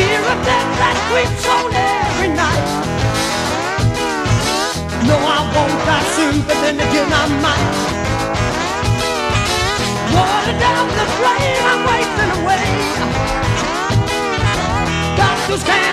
fear of death that creeps on every night. No, I won't die soon, but then again I might. Water down the drain, I'm wasting away. Doctors can't.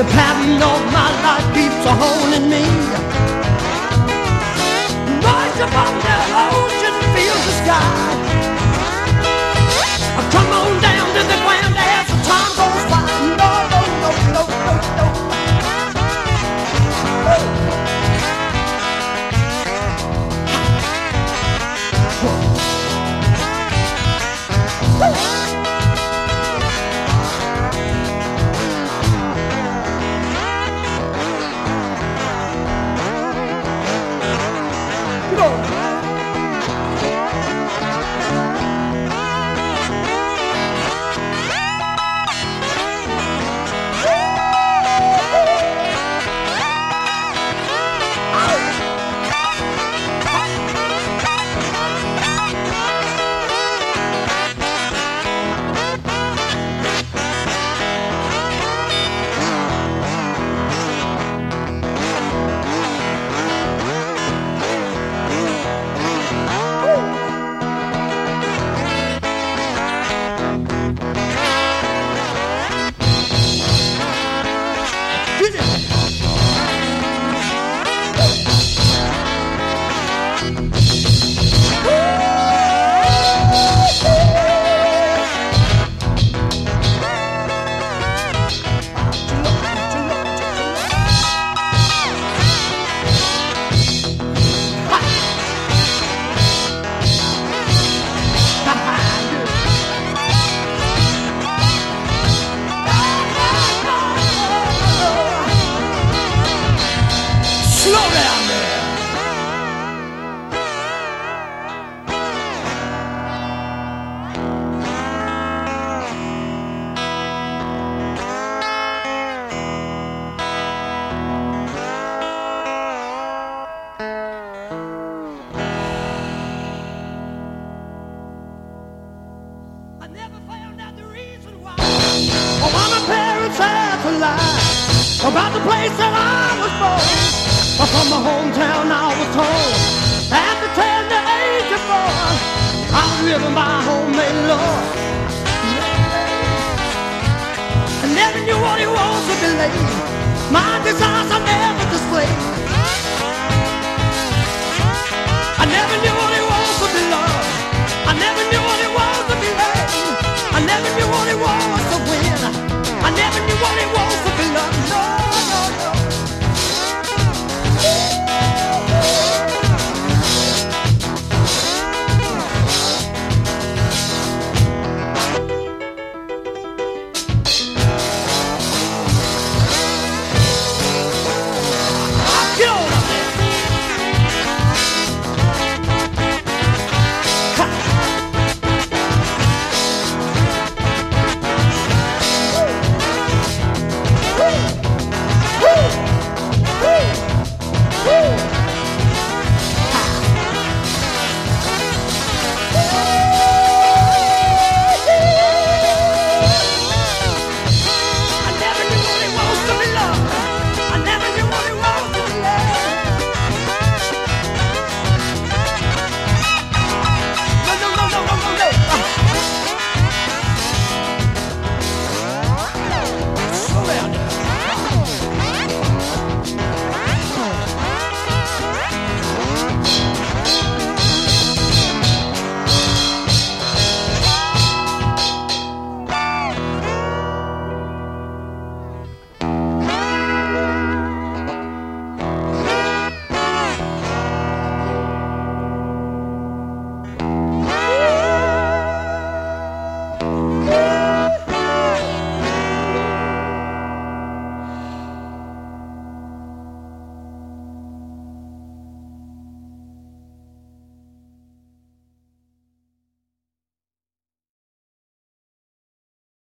The pattern of my life keeps a holding me. Rise above the ocean, feels the sky. Come on down to the ground as the time about the place that I was born. But from my hometown I was told at the tender age of four, I was living by homemade law. I never knew what it was to believe. My desires I never displayed.